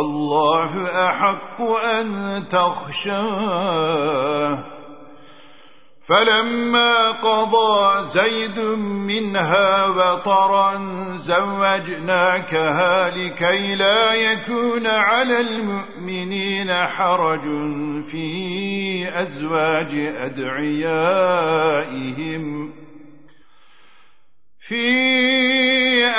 والله أحق أن تخشاه. فلما قضى زيد منها وطرا زوجناكها لكي لا يكون على المؤمنين حرج في أزواج أدعيائهم. في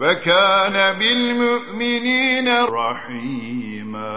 فكان بالمؤمنين رحيماً.